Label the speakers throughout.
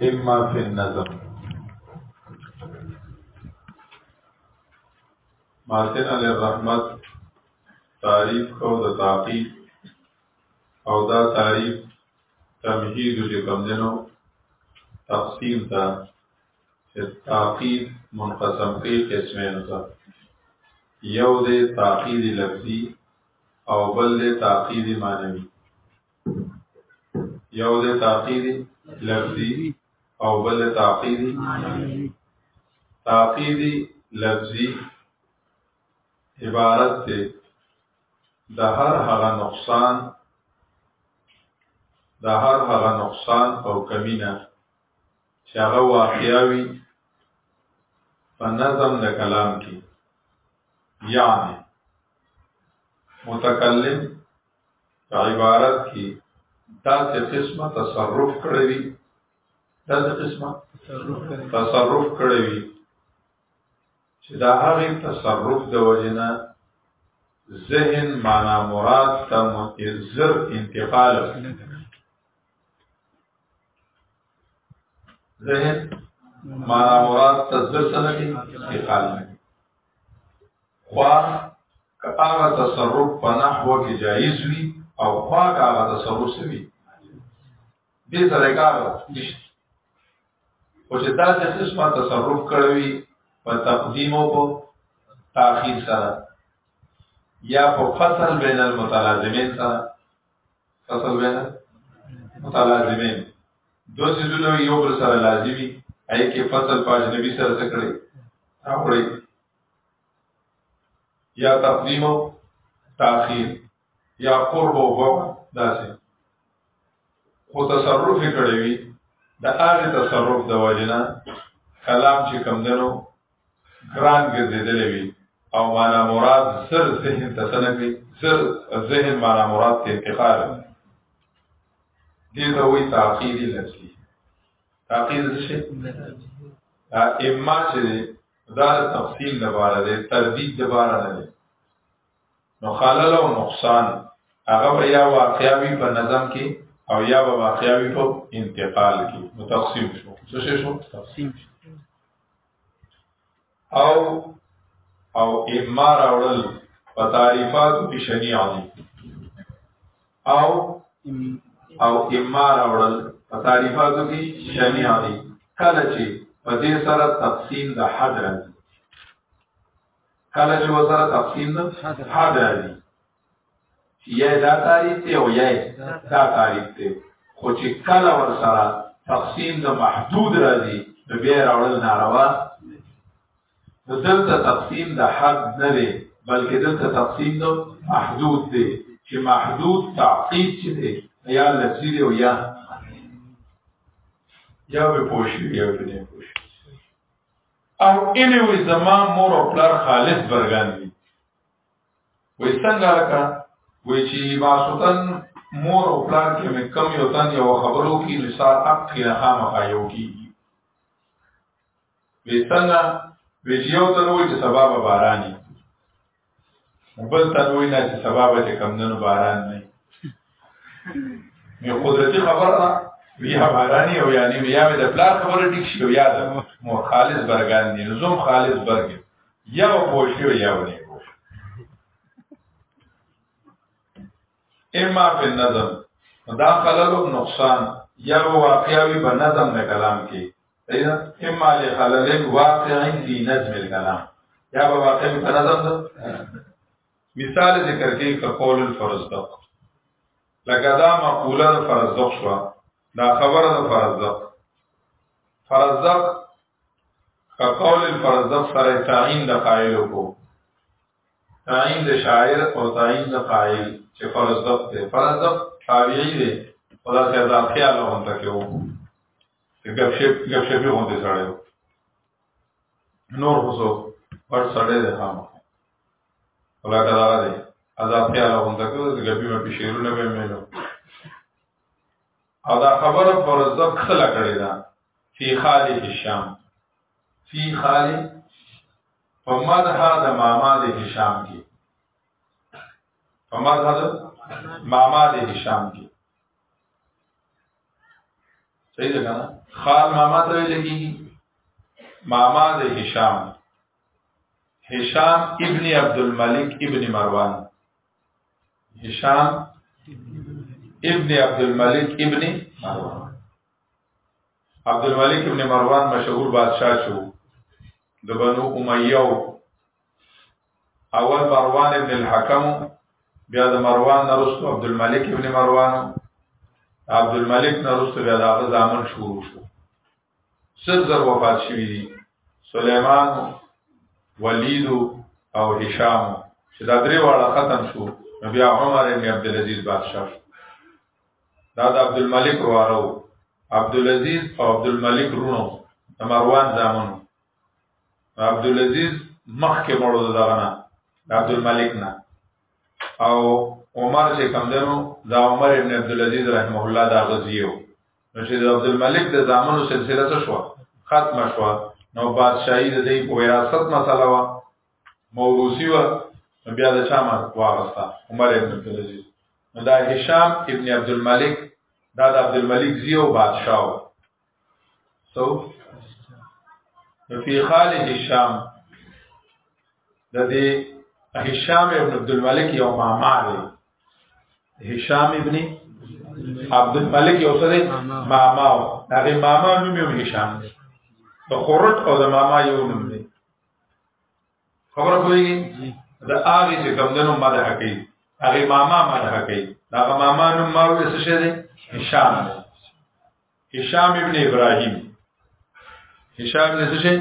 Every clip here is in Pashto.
Speaker 1: اما فی النظم ماتن علی الرحمت تعریف کو د تعقیب او دا تعریف تمهید چې کوم دینو تقسیم تا تعقیب منقسم کې قسمه نه یو دې تعقیب لفظی او بل دې تعقیب معنوي یو د تعقید لفظي او بل تعقید تعقید لفظي عبارت ته د هر هغه نقصان د هر هغه نقصان او کمینه چې هغه واقعوي په نظم د کلام کې یعنی متکلم عبارت کې دا چې قسمه تصرف کړی وي دا چې قسمه تصرف کړی وي چې دا هغه تصرف د وجنه ذهن معنا مراد ته مؤثر انتقال ذهن معنا مراد ته ځل سره انتقال نه خوا که هغه تصرف په نحوه کې جایز وي او خوا که هغه تصرف سوي دې سره کار نشته او چې دا چې قسمه تصرف کړوي په تقدیم او په تاخير سره یا په فصل بین المتلازمین سره فصل بین متلازمین دو سيزونه یو بل سره لازمي اې کې فصل په اجنبي سره څه کړی راوړي یا تقدیم او تاخير یا قرب او بعد داسې خو تصرف کړی وي د هغه تصرف د وجنه کلام چې کم دنو ګران ګرځیدل وي او معنا مراد سر ذهن تسنه کوي سر ذهن معنا مراد ته انتقال دي ته وي تعقیل لفظي تعقیل څه شي اما چې دا تفصیل د باره دی تردید د باره نه دی نو خلل او نقصان هغه به یا واقعوي په نظم کې او یا به واقعوي په انتقال کې نو تقسیم شو څه شو تقسیم شو او او امار اورل په تعریفات کې شنیع دي او او اما راوړل په تعریفاتو کې شمیع دي کله چې په دې سره تقسیم د حد راځي کله چې وسره تقسیم د حد راځي یا دا تعریف دی او یا دا تعریف دی خو چې کله ور سره تقسیم د محدود راځي نو بیا راوړل ناروا نو دلته تقسیم د حد نه دی بلکې دلته تقسیم د محدود دی چې محدود تعقید چې دی یا لفظي دی او یا یا به پوښي یا به نه پوښي او اني وي زما مور او پلار خالص برګان دي وې څنګه لکه وې چې ما سوتن مور او پلار کې مې کم یو تن یو خبرو کې نثار حق کې نه خامخا یو کیږي ویسنه ویجیو ته نوې چې سبا به باران وي بل ته نوې نه چې سبا به چې کمندونو باران نه وي قدرتي خبره ده بیا بارانی او یعنی بیا د پلار خبره ټیک شي او یاد مو خالص برګان دي زوم خالص برګ یا پوښي او یا ونی پوښي اما په نظم دا خلل نقصان یا واقعي به نظم نه کلام کې اینا اما لخلل واقع فی نظم الكلام یا به واقع په نظم ده مثال ذکر کې کقول الفرض ده لکه دا مقوله د فرض ده شو دا خبره د فرض ده فرض ده کقول الفرض ده سره تعین د قائل کو تعین د شاعر او تعین د قائل چې فرض ده فرض ده تابعی دی خدا سے اضافه علاوه تکو ګپ شپ ګپ شپ غونډه سره نور هوسو پر سره ده هم ولا کدا ده آزاد خیال غونډه کړو چې ګپی مې په شیرونه به مې نو او دا خبره پر زب خلا کړی دا فی خالی هشام فی خالی په مدح د ماما د هشام کې په مدح د ماما د هشام کې صحیح ده کنه خال ماما ته ویل کیږي ماما د هشام هشام ابن عبد الملک ابن مروان هشام ابن عبد الملک ابن مروان عبد الملک ابن مروان مشهور بادشاہ شو د بنو امیه اول مروان ابن الحکم بیا د مروان نرستو عبد الملک ابن مروان عبد الملک نرستو بیا د هغه ځامن شروع شو سر زر وفات شوی دي سليمان ولید او هشام چې دا درې واړه ختم شو بیا عمر ابن عبد العزيز بادشاہ شو دا د عبد الملک وارو عبد العزيز او عبد الملک رونو مروان زامنو عبد العزيز مخ کې مړو دغه نه عبد الملک نه او عمر چې کم دنو دا عمر ابن عبد العزيز رحمه الله دا غزيو نو چې عبد الملک د زامنو سلسله څه شو ختم شو نو بادشاہي د دې په وراثت مسله وا موروثي وا بیا د چا ما واغستا عمر ابن عبد العزيز نو دا هشام ابن عبد الملک دا د عبد الملک زیو بادشاہ سو فی خالد الشام د دې هشام ابن عبد الملک یو ماما دی هشام ابن عبد الملک یو سره ماما او هغه ماما نوم یې هشام دی د خورت او د ماما یو نوم دی خبر کوي د هغه چې کمندونو مدح کوي هغه ماما مدح کوي دا ماما نوم ما وې څه شه دی هشام دی هشام ابن ابراهيم هشام ابن څه شي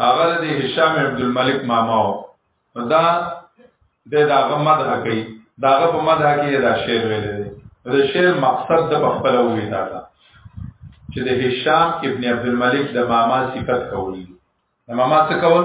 Speaker 1: هغه د هشام عبد الملک ماما و دا د داغه مدح کوي داغه په مدح کې دا شعر ویل دی د شعر مقصد د خپل وی دا ده چې د هشام ابن عبد الملک د ماما صفت کولی د ماما څه کول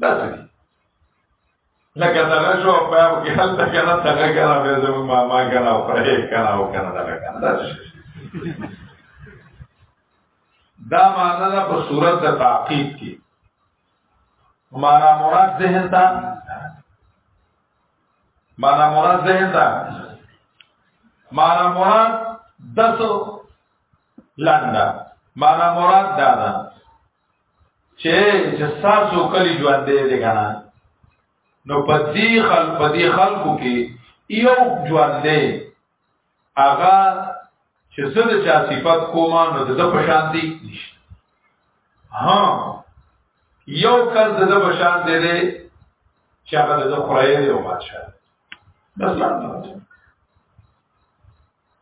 Speaker 1: دا څه دي لکه دغه شو په یو کې هلته که نه دغه که نه بیا زموږ ماما که نه او پرې که نه او که نه دغه که نه دا څه دا معنا ده په صورت د تعقیب کې معنا مراد ذهن ته معنا مراد ذهن ته معنا مراد دسو لنده معنا مراد دا ده چې چې تاسو کلی ژوند دې دې کنه نو پدې خل پدې خلکو کې یو ژوند دې هغه چې زه د چا صفات کوم نو د په شان دي نشته ها یو کس د په شان دې دې چې هغه د خدای دی او بادشاہ بس لاندې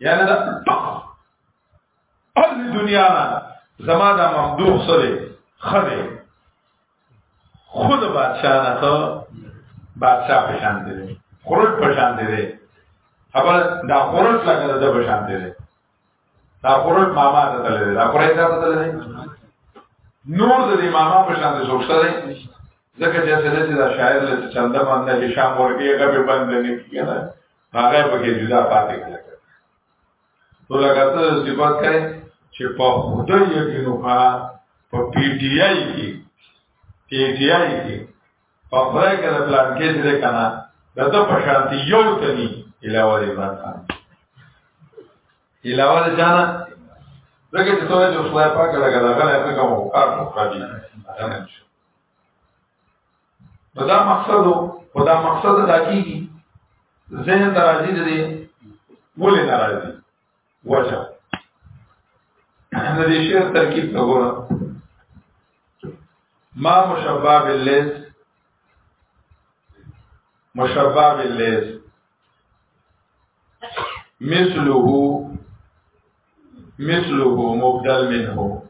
Speaker 1: یعنی دا ټول دنیا نه زما دا ممدوح سره خره خود بادشاہ نه ته بادشاہ په شان دی خروج په شان دی خبر دا خروج لګا د په شان دی دا خروج ماما ته تللی دا خروج ته تللی نور د ماما په شان دی سوچته دی ځکه چې څه دې دا شاعر له چنده باندې هشام ورګي هغه به بند نه کیږي هغه په کې جدا پاتې کړل نو لکه ته صفات کوي چې په خدای یقینو کا په پی ټی آی کې پی ټی آی کې په خدای کې د پلان کې څه کنه دته په شانتي یو تني علاوه دې باندې علاوه دې جانا لکه چې څنګه چې خدای پاک لګا لګا لګا کوم کار کوي نو دا مقصد او دا مقصد دا کیږي ذهن درازي دي ولې ناراضي وجه د دې شعر ترکیب وګوره ما مشبع باللیس مشبع باللیس مثله مثله مبدل منه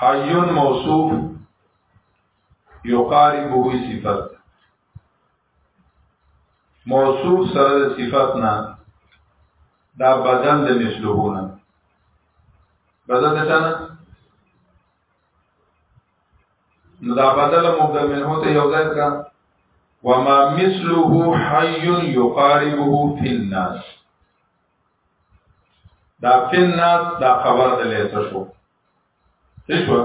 Speaker 1: حي موصوف يقاربه صفت موصوف سره د صفت نه دا بدن د مثلهونه بدن د چانه نو دا بدل مبدل منه ته یو ځای کا وما مثله حي يقاربه في الناس دا فن ناس دا خبر د لیس شو شو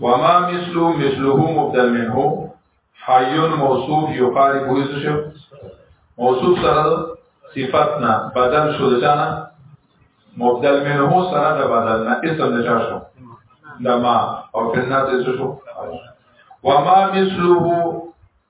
Speaker 1: وما مثلو مثله مبدل منه حي موصوف يقارب هو شو موصوف سره صفاتنا بدل شو دچانا مبدل منه سره د بدلنا اسم دچا شو لما او فن ناس شو وما مثله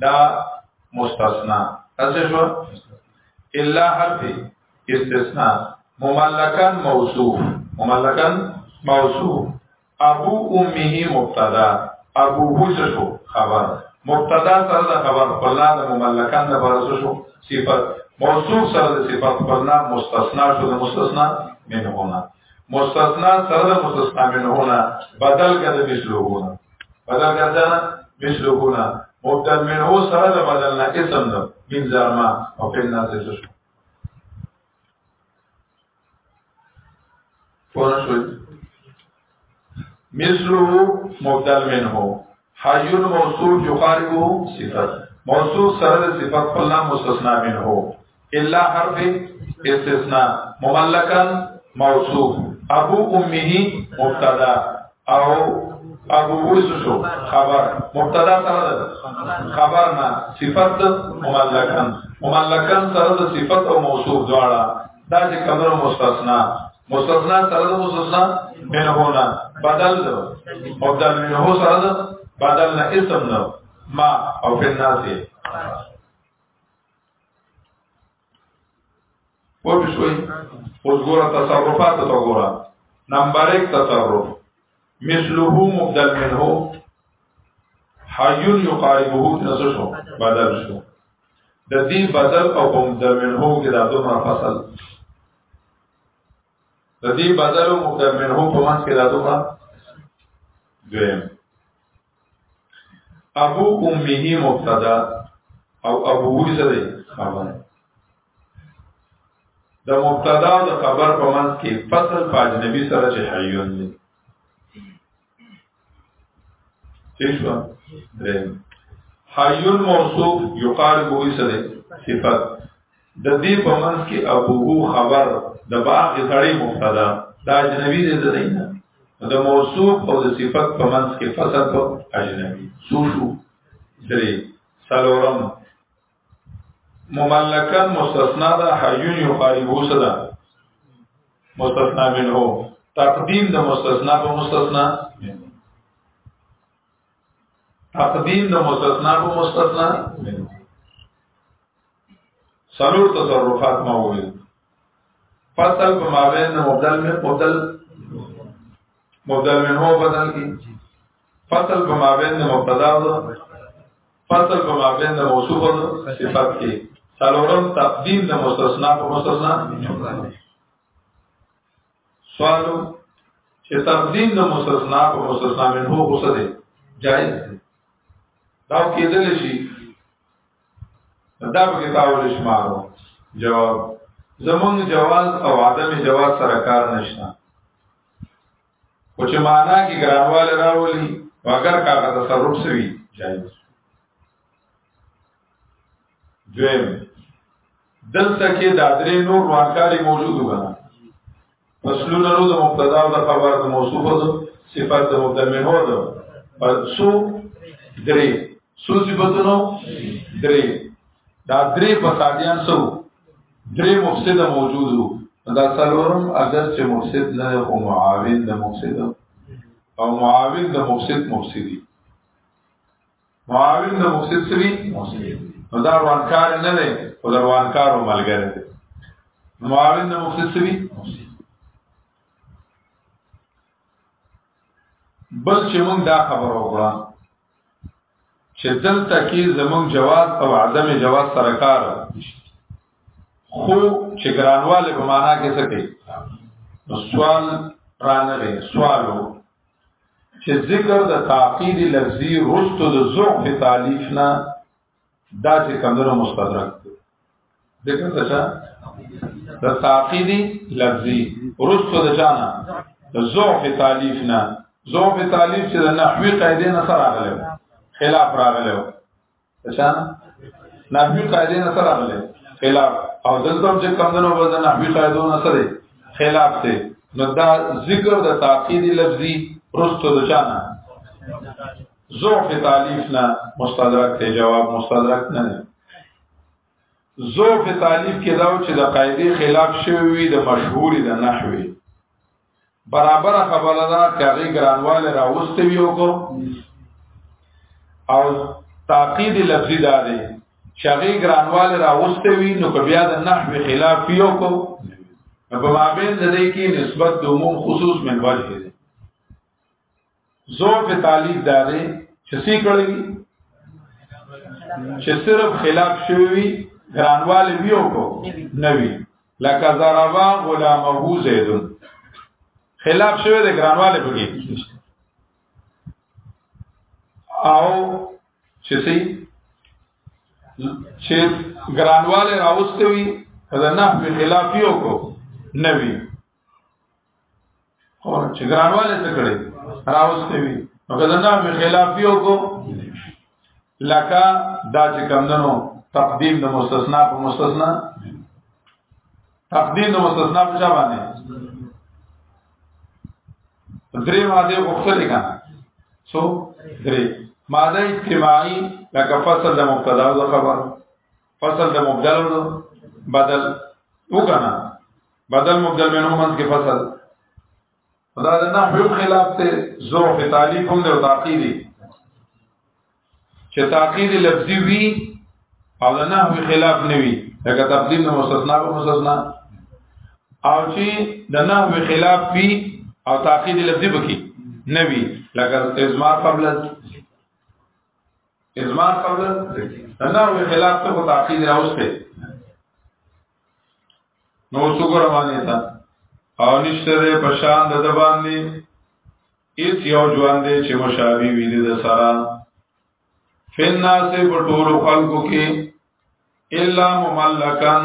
Speaker 1: دا مستثنا تاسو شو الا حرف استثناء مملکن موصوف مملکن موصوف ابو امه مبتدا ابو هو شو خبر مبتدا سره د خبر خپلنا د مملکان د بارس شو صفت موصوف سره د صفت خپلنا مستثنا شو د مستثنا منهونه مستثنا سره د مستثنا منهونه بدل کړه د مثلهونه بدل کړه د مثلهونه مبدل منه سره د بدل نه اسم ده من زرما او په ناس څه شو پوه شو مثله مبدل منه حیون موصوف یخاربه صفت موصوف سره د صفت په لام مستثنا منه الا حرف استثناء مملکا موصوف ابو امه مبتدا او ابو ویسو شو خبر مبتدا سره ده خبر نه صفت مملکن مملکن سره ده صفت او موصوف دواړه دا چې کمر مستثنا مستثنا سره د مستثنا منه نه بدل ده او د منه سره ده بدل نه اسم نه ما او فی الناس په شوي اوس ګوره تصرفات ته ګوره نمبر 1 تصرف مثله مبدل منه حي يقاربه نزل شو بدل شو د دې بدل او مبدل منه کې دا دوه فصل د دې بدل او مبدل منه په منځ کې دا دوه دویم ابو امه مبتدا او ابو سره خبر د مبتدا او د خبر په منځ کې فصل په اجنبي سره چې حیون دی تیشوا درم حیون موصوف یقارب وی سره صفت د دې په منځ کې ابوه خبر د باغ سړی مبتدا دا اجنبی دی زده نه د موصوف او د صفت په منځ کې فصل په اجنبی سو شو درې سلورم مملکن مستثنا دا حیون یو قریبو صدا مستثنا منه تقدیم د مستثنا په مستثنا تقدیم د مستثنا په مستثنا سلور تصرفات ما وې فصل په مابین مبدل میں مبدل مبدل منه بدل کی فصل په مابین د مبتدا او فصل په مابین د موصوف او صفات کې څلورم تقدیم د مستثنا په مستثنا سوال چې تقدیم د مستثنا په مستثنا منه غوسه دی جائز دی دا کېدل شي دا به تاول شمارو جواب زمونږ جواز او عدم جواز سره کار نشته خو چې معنا کې ګرانوال راولي اگر کا تصرف سوي جایز دویم دلته کې دا درې نور روانکاري موجود وګڼه فصلونه نو د مبتدا او د خبر د موصوف او صفات د مبتدا منه او د پسو درې سو صفاتونو درې دا درې په سادیان سو درې مفسد موجود وو دا څلورم اگر چې مفسد نه او معاون د مفسد او معاون د مفسد مفسدی معاون د مفسد سری مفسد نو دا روانکار نه دی او دا روانکار او ملګری دی معاون د مفسد سری مفسد بل چې موږ دا خبره وکړه چې دلته کې زموږ جواز او عدم جواز سره کار خو چې ګرانواله په معنا کې څه کوي نو سوال رانغه سوالو چې ذکر د تعقید لفظي رستو د ضعف تالیف نه دا چې کمنو مستدرک دی ذکر څه چا د تعقیدی لفظي ورستو د چانا د ضعف تالیف نه ضعف تالیف چې د نحوی قاعده نه سره راغلی خلاف راغلی څه چانا نحوی قاعده نه سره راغلی خلاف او دلته چې کمنو وزن د نحوی قاعده نه سره خلاف دی نو دا ذکر د تعقیدی لفظي ورستو د چانا ضعف تالیف نه مستدرک ته جواب مستدرک نه دی ضعف تالیف کې دا چې د قاعده خلاف شوی وي د مشهور د نحوی برابر خبره ده چې هغه ګرانوال راوستي وي او او تعقید لفظی دا دی چې هغه ګرانوال راوستي وي نو بیا د نحوی خلاف یو کو په مابین د دې کې نسبت د عموم خصوص من وجه دی زور په تعلیق دارې چې سی کړی چې صرف خلاف شوی وي ګرانوال ویو کو نوی لکه ضربا غلامه زید خلاف شوی د ګرانوال بګی او چې سی چې ګرانوال راوستوي دا نه په خلاف یو کو نوی او چې ګرانواله څه کړي راوستي وي نو کله به خلاف یو کو لکه دا چې کمندنو تقدیم د مستثنا په مستثنا تقدیم د مستثنا په چا باندې درې ماده وختلې کا سو درې ماده اجتماعي لکه فصل د مبتدا او خبر فصل د مبدل بدل وکنا بدل مبدل منو منځ کې فصل دا د نحو خلاف ته زو په تعریف هم د تعقیدی چې تعقید لفظي وی او د نحو خلاف نه وی لکه تقدیم نو مستثنا او مستثنا او چې د نحو خلاف وی او تعقید لفظي بکی نه وی لکه ازمار قبل ازما قبل الله وی خلاف ته په تعقید راوسته نو څوګره باندې تا او نشته ده په شان د باندې ایت یو ژوند دی چې مشابه وی دي د سره فن ناس په ټول خلکو کې الا مملکان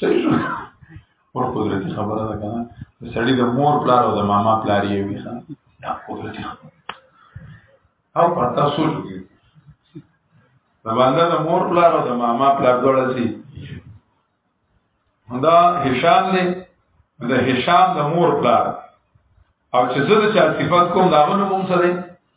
Speaker 1: صحیح شو ور قدرتي خبره ده کنه د سړی د مور پلار او د ماما پلار یې وي ښه دا قدرتي خبره او پر تاسو لګي د باندې د مور پلار او د ماما پلار دواړه سي دا هشام دی د هشام د مور پلار او چې زه د چا صفات کوم دا غو نوم سره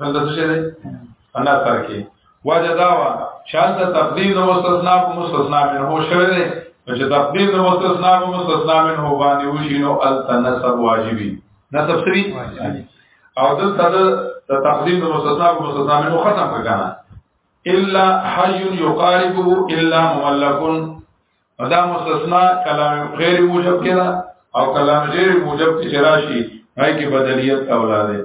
Speaker 1: نن څه شي دی انا ترکی وجه دا وا شان ته تقدیر نو مستثنا کو مستثنا من هو شوی دی چې تقدیر نو مستثنا کو مستثنا من هو باندې وشي نو ال تنسب واجبي نسب سری او دلته د تقدیر نو مستثنا کو مستثنا من هو ختم کړه الا حي يقاربه الا مملك دا مستثنا کلام غیر موجب کړه او کلام غیر موجب چې راشي هاي کې بدلیت اولاده